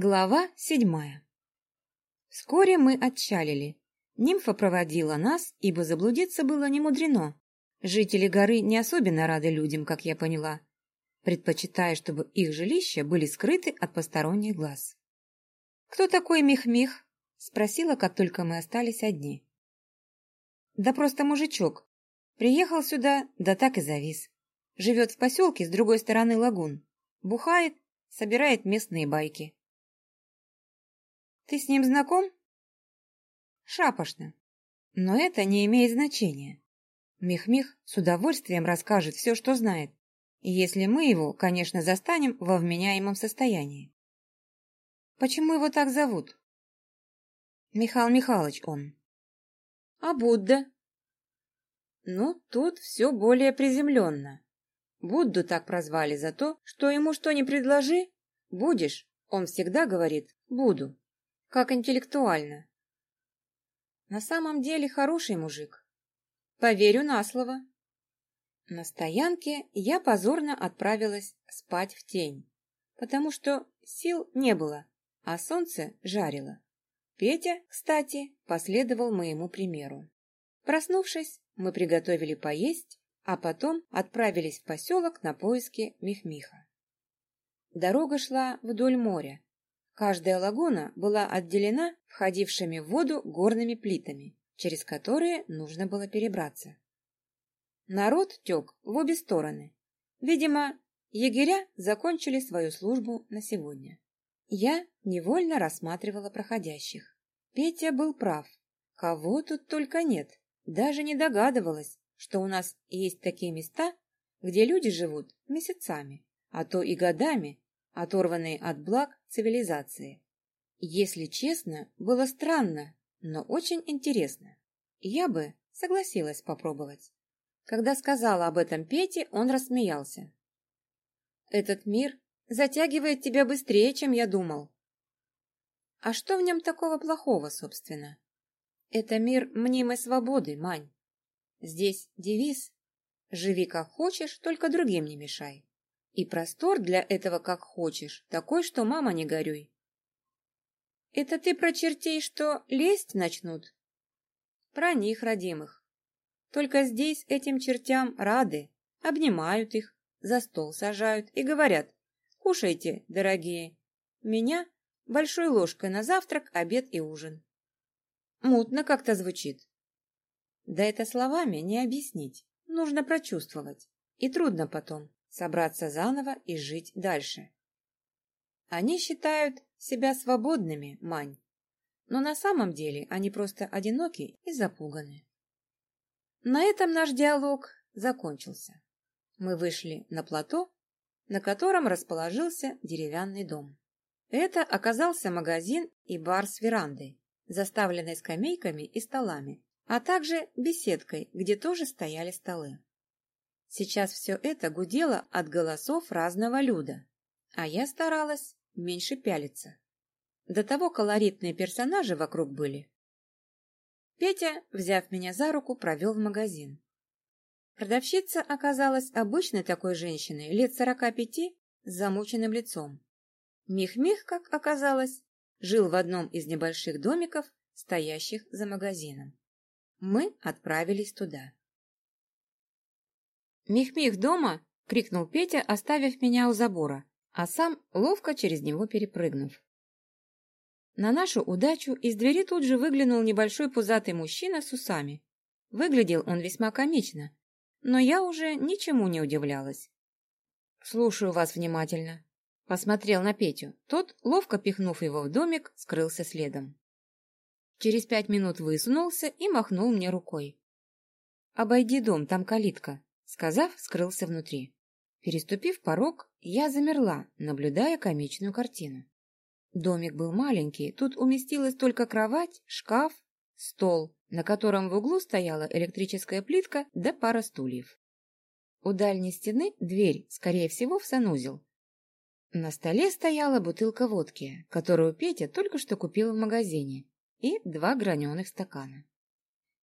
Глава седьмая Вскоре мы отчалили. Нимфа проводила нас, ибо заблудиться было не мудрено. Жители горы не особенно рады людям, как я поняла, предпочитая, чтобы их жилища были скрыты от посторонних глаз. «Кто такой Мих-Мих?» — спросила, как только мы остались одни. «Да просто мужичок. Приехал сюда, да так и завис. Живет в поселке с другой стороны лагун. Бухает, собирает местные байки. Ты с ним знаком? Шапошно. Но это не имеет значения. Мих-Мих с удовольствием расскажет все, что знает, если мы его, конечно, застанем во вменяемом состоянии. Почему его так зовут? Михаил Михайлович он. А Будда? Ну, тут все более приземленно. Будду так прозвали за то, что ему что ни предложи, будешь, он всегда говорит «буду». Как интеллектуально. На самом деле хороший мужик. Поверю на слово. На стоянке я позорно отправилась спать в тень, потому что сил не было, а солнце жарило. Петя, кстати, последовал моему примеру. Проснувшись, мы приготовили поесть, а потом отправились в поселок на поиски Михмиха. Дорога шла вдоль моря, Каждая лагуна была отделена входившими в воду горными плитами, через которые нужно было перебраться. Народ тек в обе стороны. Видимо, егеря закончили свою службу на сегодня. Я невольно рассматривала проходящих. Петя был прав. Кого тут только нет. Даже не догадывалась, что у нас есть такие места, где люди живут месяцами, а то и годами, оторванные от благ цивилизации. Если честно, было странно, но очень интересно. Я бы согласилась попробовать. Когда сказала об этом Пете, он рассмеялся. «Этот мир затягивает тебя быстрее, чем я думал». «А что в нем такого плохого, собственно?» «Это мир мнимой свободы, Мань. Здесь девиз «Живи как хочешь, только другим не мешай». И простор для этого как хочешь, такой, что мама не горюй. Это ты про чертей, что лезть начнут? Про них, родимых. Только здесь этим чертям рады, обнимают их, за стол сажают и говорят, кушайте, дорогие. Меня большой ложкой на завтрак, обед и ужин. Мутно как-то звучит. Да это словами не объяснить, нужно прочувствовать. И трудно потом собраться заново и жить дальше. Они считают себя свободными, Мань, но на самом деле они просто одиноки и запуганы. На этом наш диалог закончился. Мы вышли на плато, на котором расположился деревянный дом. Это оказался магазин и бар с верандой, заставленной скамейками и столами, а также беседкой, где тоже стояли столы. Сейчас все это гудело от голосов разного люда, а я старалась меньше пялиться. До того колоритные персонажи вокруг были. Петя, взяв меня за руку, провел в магазин. Продавщица оказалась обычной такой женщиной, лет сорока пяти, с замученным лицом. Мих-Мих, как оказалось, жил в одном из небольших домиков, стоящих за магазином. Мы отправились туда. «Мих-мих дома!» — крикнул Петя, оставив меня у забора, а сам ловко через него перепрыгнув. На нашу удачу из двери тут же выглянул небольшой пузатый мужчина с усами. Выглядел он весьма комично, но я уже ничему не удивлялась. «Слушаю вас внимательно», — посмотрел на Петю. Тот, ловко пихнув его в домик, скрылся следом. Через пять минут высунулся и махнул мне рукой. «Обойди дом, там калитка», Сказав, скрылся внутри. Переступив порог, я замерла, наблюдая комичную картину. Домик был маленький, тут уместилась только кровать, шкаф, стол, на котором в углу стояла электрическая плитка да пара стульев. У дальней стены дверь, скорее всего, в санузел. На столе стояла бутылка водки, которую Петя только что купил в магазине, и два граненых стакана.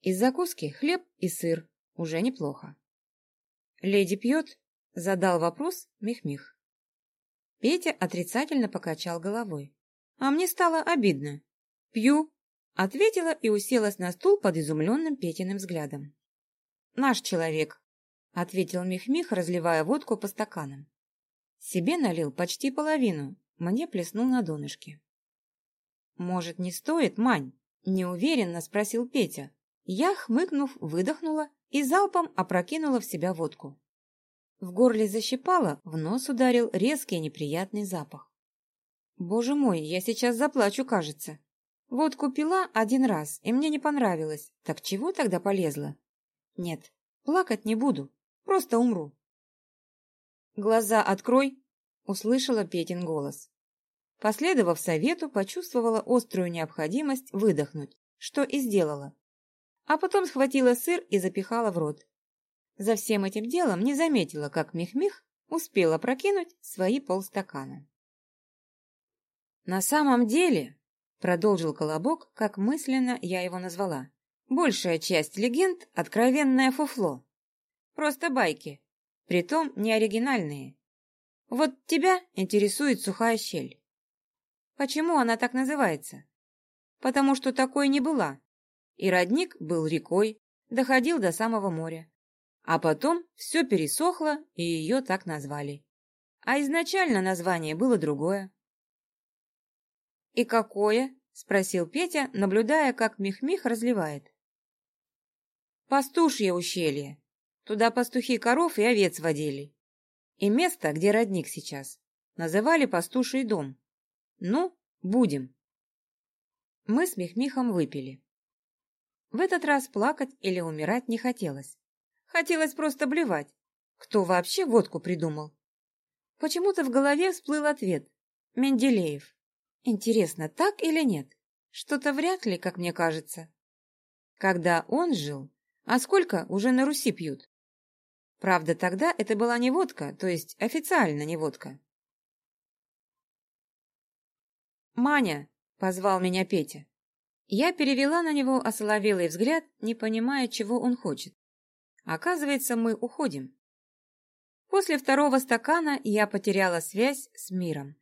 Из закуски хлеб и сыр, уже неплохо. «Леди пьет?» — задал вопрос Мих-Мих. Петя отрицательно покачал головой. А мне стало обидно. «Пью», — ответила и уселась на стул под изумленным Петиным взглядом. «Наш человек», — ответил Мих-Мих, разливая водку по стаканам. Себе налил почти половину, мне плеснул на донышке. «Может, не стоит, Мань?» — неуверенно спросил Петя. Я, хмыкнув, выдохнула и залпом опрокинула в себя водку. В горле защипало, в нос ударил резкий неприятный запах. Боже мой, я сейчас заплачу, кажется. Водку пила один раз, и мне не понравилось. Так чего тогда полезла? Нет, плакать не буду, просто умру. «Глаза открой!» — услышала Петин голос. Последовав совету, почувствовала острую необходимость выдохнуть, что и сделала. А потом схватила сыр и запихала в рот. За всем этим делом не заметила, как Мих-Мих успела прокинуть свои полстакана. «На самом деле», — продолжил Колобок, как мысленно я его назвала, «большая часть легенд — откровенное фуфло. Просто байки, притом не оригинальные. Вот тебя интересует сухая щель. Почему она так называется? Потому что такой не была. И родник был рекой, доходил до самого моря. А потом все пересохло, и ее так назвали. А изначально название было другое. «И какое?» — спросил Петя, наблюдая, как Мих-Мих разливает. «Пастушье ущелье. Туда пастухи коров и овец водили. И место, где родник сейчас, называли пастуший дом. Ну, будем». Мы с Мих-Михом выпили. В этот раз плакать или умирать не хотелось. Хотелось просто блевать. Кто вообще водку придумал? Почему-то в голове всплыл ответ. Менделеев. Интересно, так или нет? Что-то вряд ли, как мне кажется. Когда он жил, а сколько уже на Руси пьют? Правда, тогда это была не водка, то есть официально не водка. «Маня!» — позвал меня Петя. Я перевела на него осоловелый взгляд, не понимая, чего он хочет. Оказывается, мы уходим. После второго стакана я потеряла связь с миром.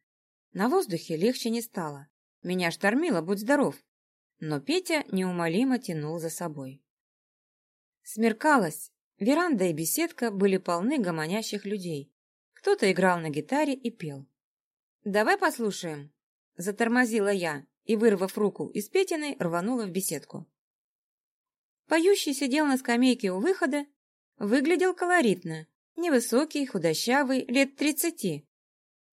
На воздухе легче не стало. Меня штормило, будь здоров. Но Петя неумолимо тянул за собой. Смеркалось. Веранда и беседка были полны гомонящих людей. Кто-то играл на гитаре и пел. «Давай послушаем», — затормозила я и, вырвав руку из Петиной, рванула в беседку. Поющий сидел на скамейке у выхода, выглядел колоритно, невысокий, худощавый, лет тридцати,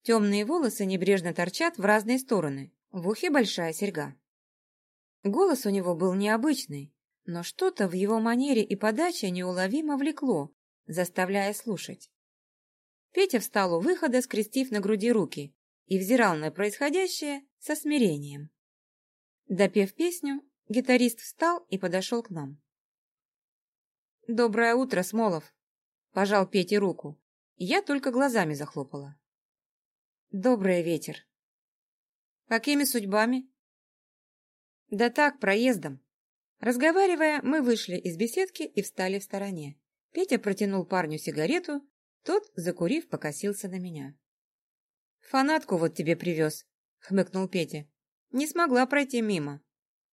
Темные волосы небрежно торчат в разные стороны, в ухе большая серьга. Голос у него был необычный, но что-то в его манере и подаче неуловимо влекло, заставляя слушать. Петя встал у выхода, скрестив на груди руки, и взирал на происходящее со смирением. Допев песню, гитарист встал и подошел к нам. «Доброе утро, Смолов!» — пожал Пете руку. Я только глазами захлопала. Добрый ветер. Какими судьбами? Да так, проездом. Разговаривая, мы вышли из беседки и встали в стороне. Петя протянул парню сигарету, тот, закурив, покосился на меня. «Фанатку вот тебе привез», — хмыкнул Петя. «Не смогла пройти мимо.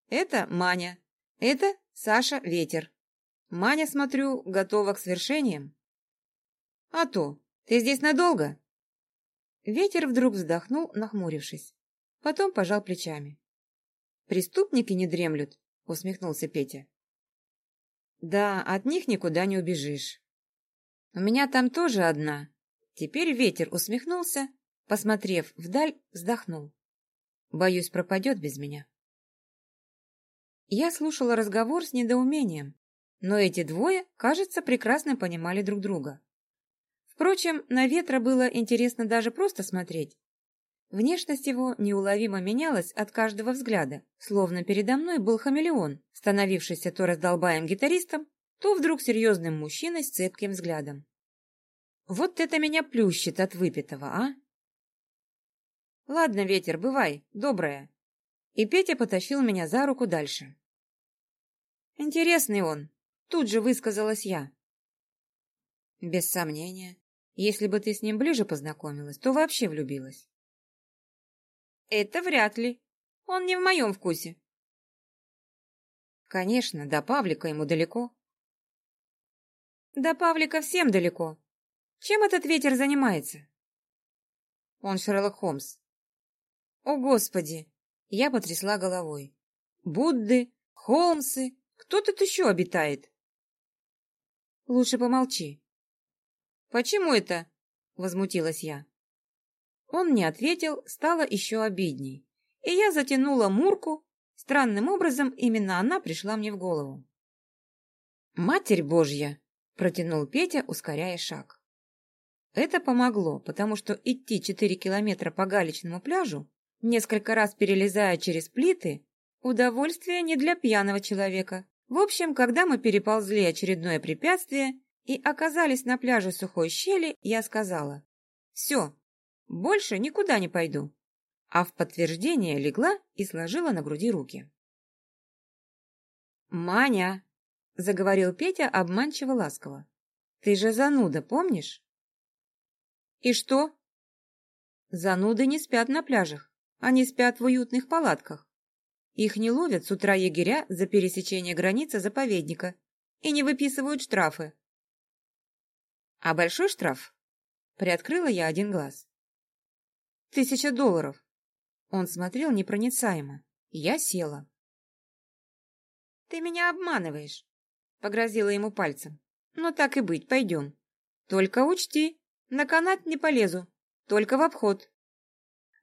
Это Маня, это Саша Ветер. Маня, смотрю, готова к свершениям». «А то, ты здесь надолго?» Ветер вдруг вздохнул, нахмурившись. Потом пожал плечами. «Преступники не дремлют», — усмехнулся Петя. «Да, от них никуда не убежишь. У меня там тоже одна». Теперь ветер усмехнулся, посмотрев вдаль, вздохнул. «Боюсь, пропадет без меня». Я слушала разговор с недоумением, но эти двое, кажется, прекрасно понимали друг друга. Впрочем, на ветра было интересно даже просто смотреть. Внешность его неуловимо менялась от каждого взгляда, словно передо мной был хамелеон, становившийся то раздолбаем гитаристом, то вдруг серьезным мужчиной с цепким взглядом. Вот это меня плющит от выпитого, а? Ладно, ветер, бывай, добрая. И Петя потащил меня за руку дальше. Интересный он, тут же высказалась я. Без сомнения. Если бы ты с ним ближе познакомилась, то вообще влюбилась. Это вряд ли. Он не в моем вкусе. Конечно, до Павлика ему далеко. До Павлика всем далеко. Чем этот ветер занимается? Он Шерлок Холмс. О, Господи! Я потрясла головой. Будды, Холмсы, кто тут еще обитает? Лучше помолчи. Почему это? Возмутилась я. Он не ответил, стало еще обидней. И я затянула Мурку. Странным образом именно она пришла мне в голову. «Матерь Божья!» — протянул Петя, ускоряя шаг. Это помогло, потому что идти четыре километра по галечному пляжу, несколько раз перелезая через плиты, удовольствие не для пьяного человека. В общем, когда мы переползли очередное препятствие и оказались на пляже сухой щели, я сказала «Все, больше никуда не пойду». А в подтверждение легла и сложила на груди руки. «Маня!» — заговорил Петя обманчиво ласково. «Ты же зануда, помнишь?» «И что?» «Зануды не спят на пляжах, они спят в уютных палатках. Их не ловят с утра егеря за пересечение границы заповедника и не выписывают штрафы. А большой штраф? Приоткрыла я один глаз. Тысяча долларов. Он смотрел непроницаемо. Я села. Ты меня обманываешь, погрозила ему пальцем. Ну так и быть, пойдем. Только учти, на канат не полезу, только в обход.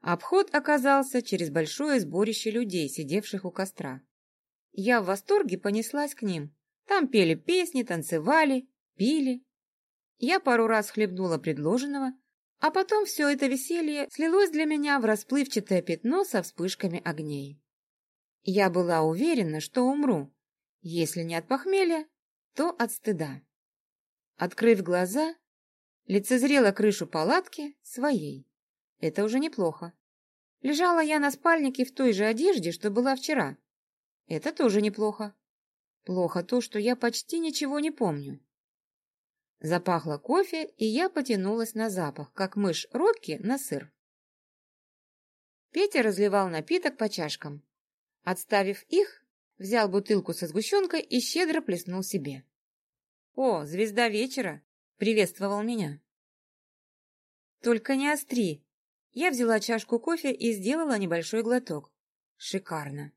Обход оказался через большое сборище людей, сидевших у костра. Я в восторге понеслась к ним. Там пели песни, танцевали, пили. Я пару раз хлебнула предложенного, а потом все это веселье слилось для меня в расплывчатое пятно со вспышками огней. Я была уверена, что умру. Если не от похмелья, то от стыда. Открыв глаза, лицезрела крышу палатки своей. Это уже неплохо. Лежала я на спальнике в той же одежде, что была вчера. Это тоже неплохо. Плохо то, что я почти ничего не помню. Запахло кофе, и я потянулась на запах, как мышь Рокки на сыр. Петя разливал напиток по чашкам. Отставив их, взял бутылку со сгущенкой и щедро плеснул себе. «О, звезда вечера!» — приветствовал меня. «Только не остри!» Я взяла чашку кофе и сделала небольшой глоток. Шикарно.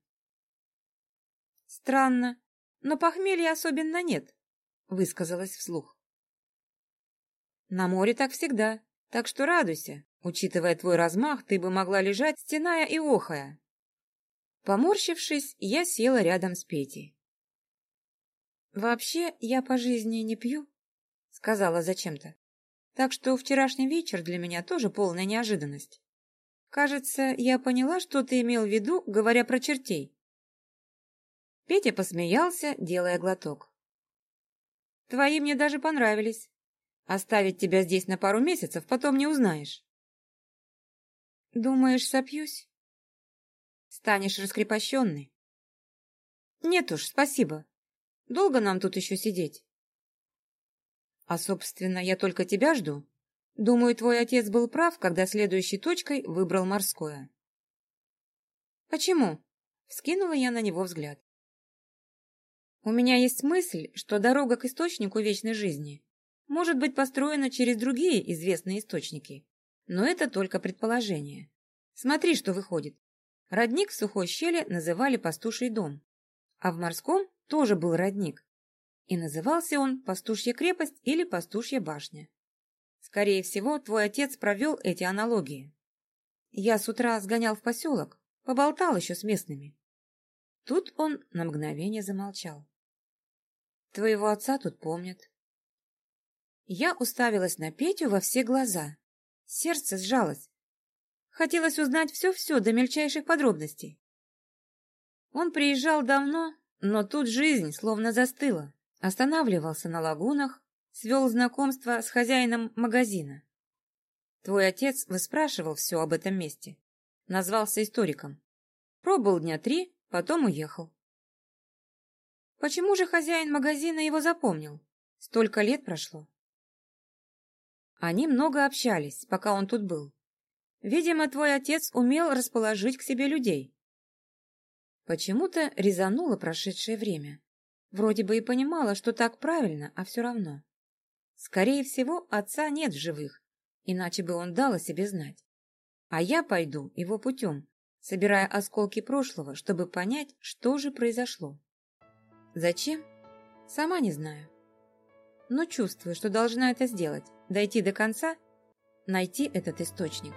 Странно, но похмелья особенно нет, высказалась вслух. На море так всегда, так что радуйся. Учитывая твой размах, ты бы могла лежать, стеная и охая. Поморщившись, я села рядом с Петей. «Вообще, я по жизни не пью», — сказала зачем-то. Так что вчерашний вечер для меня тоже полная неожиданность. Кажется, я поняла, что ты имел в виду, говоря про чертей. Петя посмеялся, делая глоток. Твои мне даже понравились. Оставить тебя здесь на пару месяцев, потом не узнаешь. Думаешь, сопьюсь? Станешь раскрепощенный. Нет уж, спасибо. Долго нам тут еще сидеть? А, собственно, я только тебя жду. Думаю, твой отец был прав, когда следующей точкой выбрал морское. Почему? Вскинула я на него взгляд. У меня есть мысль, что дорога к источнику вечной жизни может быть построена через другие известные источники. Но это только предположение. Смотри, что выходит. Родник в сухой щели называли пастуший дом, а в морском тоже был родник, и назывался он «Пастушья крепость» или «Пастушья башня». Скорее всего, твой отец провел эти аналогии. Я с утра сгонял в поселок, поболтал еще с местными. Тут он на мгновение замолчал. Твоего отца тут помнят. Я уставилась на Петю во все глаза. Сердце сжалось. Хотелось узнать все-все до мельчайших подробностей. Он приезжал давно, но тут жизнь словно застыла. Останавливался на лагунах, свел знакомство с хозяином магазина. Твой отец выспрашивал все об этом месте. Назвался историком. Пробыл дня три, потом уехал. Почему же хозяин магазина его запомнил? Столько лет прошло. Они много общались, пока он тут был. Видимо, твой отец умел расположить к себе людей. Почему-то резануло прошедшее время. Вроде бы и понимала, что так правильно, а все равно. Скорее всего, отца нет в живых, иначе бы он дал о себе знать. А я пойду его путем, собирая осколки прошлого, чтобы понять, что же произошло. Зачем? Сама не знаю. Но чувствую, что должна это сделать, дойти до конца, найти этот источник.